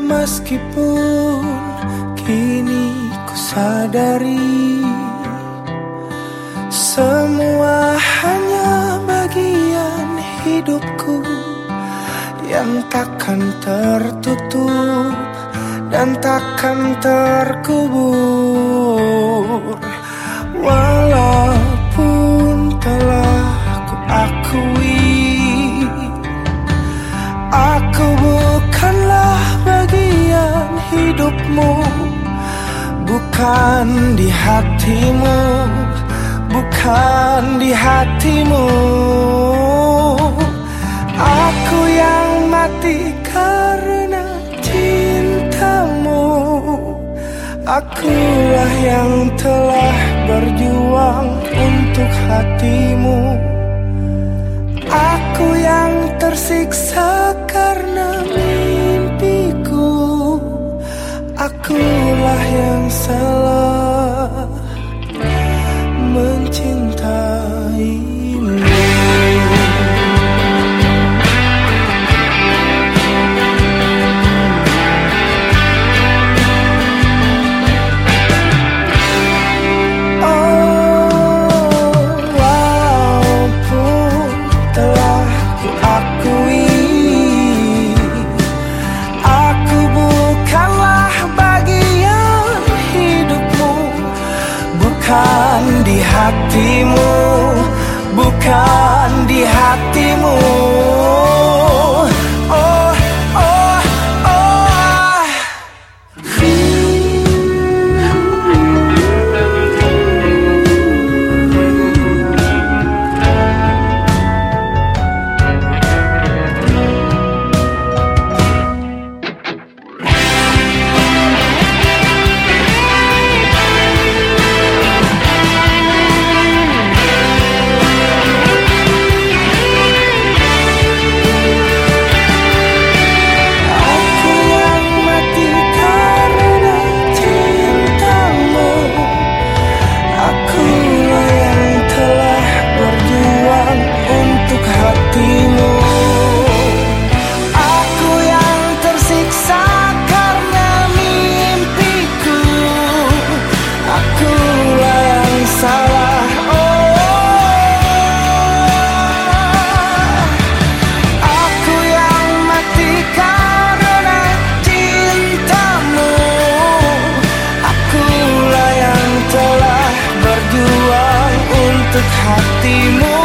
Meskipun kini ku sadari Semua hanya bagian hidupku Yang takkan tertutup dan takkan terkubur. Walaupun hidupmu Bukan di hatimu Bukan di hatimu. Aku yang mati karena cintamu. Akulah yang telah berjuang untuk hatimu. Aku yang tersiksa Akulah yang salah mencintaimu. Oh, walaupun telah ku akui hatimu Bukan di hatimu hatimu